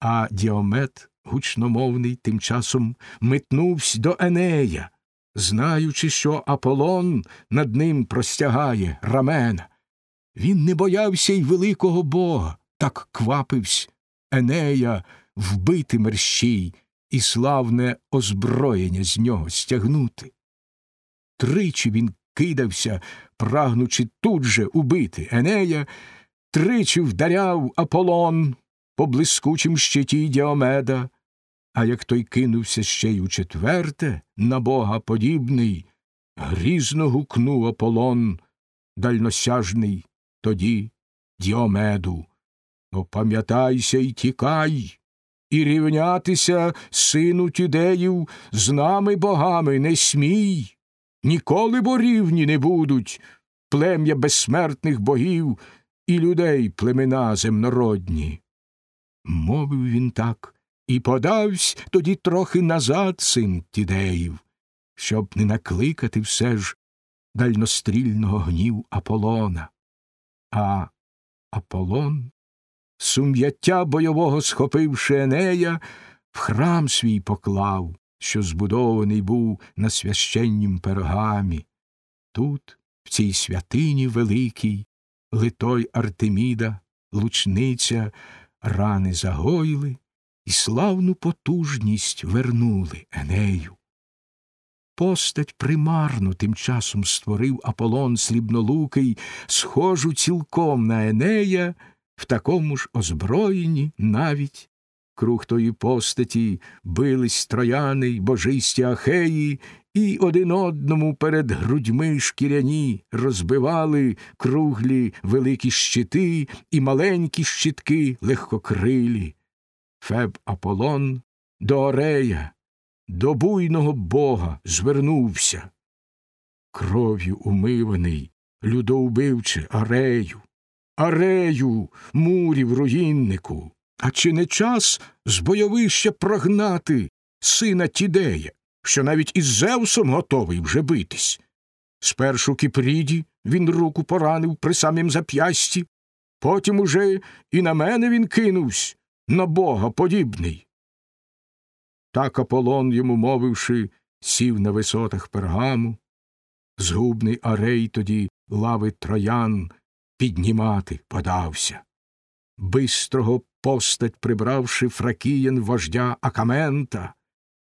А Діомет, гучномовний, тим часом метнувсь до Енея, знаючи, що Аполлон над ним простягає рамена. Він не боявся й великого бога, так квапивсь Енея вбити мерщій і славне озброєння з нього стягнути. Тричі він кидався, прагнучи тут же убити Енея, тричі вдаряв Аполлон по блискучим щиті Діомеда, а як той кинувся ще й у четверте, на бога подібний, грізно гукнув Аполлон, дальносяжний тоді Діомеду. Опам'ятайся й тікай, і рівнятися, сину тюдеїв, з нами богами не смій. Ніколи бо рівні не будуть плем'я безсмертних богів і людей племена земнородні. Мовив він так, і подавсь тоді трохи назад син тідеїв, щоб не накликати все ж дальнострільного гнів Аполлона. А Аполлон, сум'яття бойового схопивши Енея, в храм свій поклав, що збудований був на священнім пергамі. Тут, в цій святині великій, литой Артеміда, лучниця, рани загоїли і славну потужність вернули Енею. Постать примарну тим часом створив Аполлон слібнолукий, схожу цілком на Енея, в такому ж озброєнні навіть. Круг тої постаті бились трояни й божисті ахеї, і один одному перед грудьми шкіряні розбивали круглі великі щити і маленькі щитки легкокрилі. Феб Аполлон до Орея, до буйного бога звернувся. Кров'ю умиваний, людоубивче Арею, Арею, мурів руїннику. А чи не час з бойовища прогнати сина Тідея, що навіть із Зевсом готовий вже битись? Спершу Кіпріді він руку поранив при самім зап'ясті, потім уже і на мене він кинувсь, на бога подібний. Так Аполлон йому мовивши, сів на висотах пергаму, згубний арей тоді лави троян піднімати подався. Бистрого постать прибравши фракієн вождя Акамента,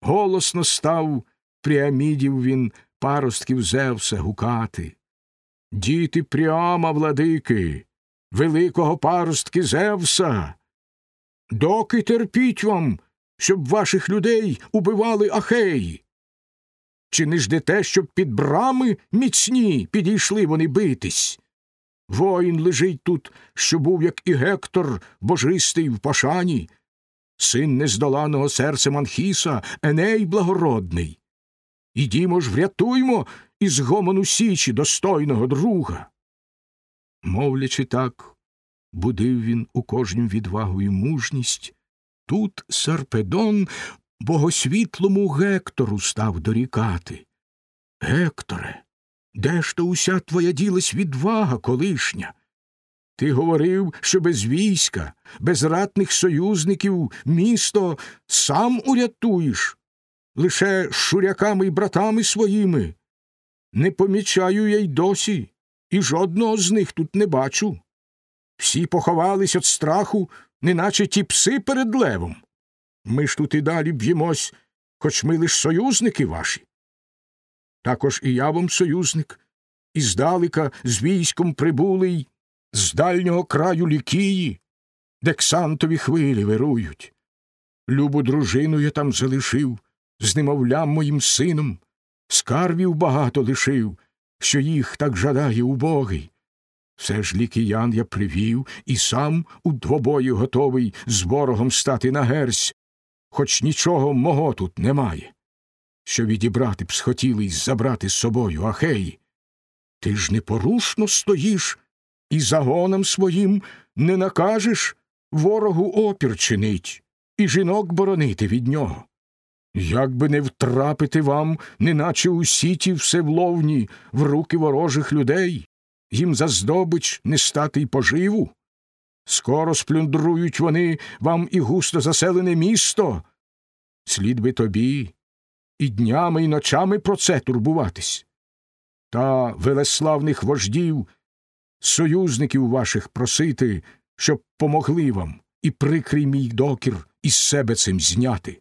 голосно став Пріамідів він паростків Зевса гукати. Діти Пріама, владики, великого паростки Зевса. Доки терпіть вам, щоб ваших людей убивали ахеї? Чи не ждете, щоб під брами міцні підійшли вони битись? Воїн лежить тут, що був, як і Гектор, божистий в пошані, син нездоланого серцем Анхіса, Еней благородний. Ідімо ж, врятуймо із гомону січі достойного друга. Мовлячи так, будив він у кожнім відвагу і мужність. Тут Сарпедон богосвітлому Гектору став дорікати. Гекторе, де ж то уся твоя ділась відвага колишня? Ти говорив, що без війська, без ратних союзників місто сам урятуєш, лише шуряками й братами своїми. Не помічаю я й досі, і жодного з них тут не бачу. Всі поховались від страху, неначе ті пси перед левом. Ми ж тут і далі б'ємось, хоч ми лиш союзники ваші. Також і я вам союзник, і здалека з військом прибулий, з дальнього краю лікії, де ксантові хвилі вирують. Любу дружину я там залишив, з немовлям моїм сином, скарбів багато лишив, що їх так жадає убогий. Все ж лікіян я привів і сам у двобої готовий з ворогом стати на герсь, хоч нічого мого тут немає. Що відібрати б схотіли й забрати з собою Ахеї. Ти ж непорушно стоїш і загоном своїм не накажеш ворогу опір чинить і жінок боронити від нього. Як би не втрапити вам, неначе усі ті всевловні, в руки ворожих людей, їм за здобич не стати й поживу? Скоро сплюндрують вони вам і густо заселене місто. Слід би тобі і днями, і ночами про це турбуватись. Та велеславних вождів, союзників ваших просити, щоб помогли вам і прикрий мій докір із себе цим зняти.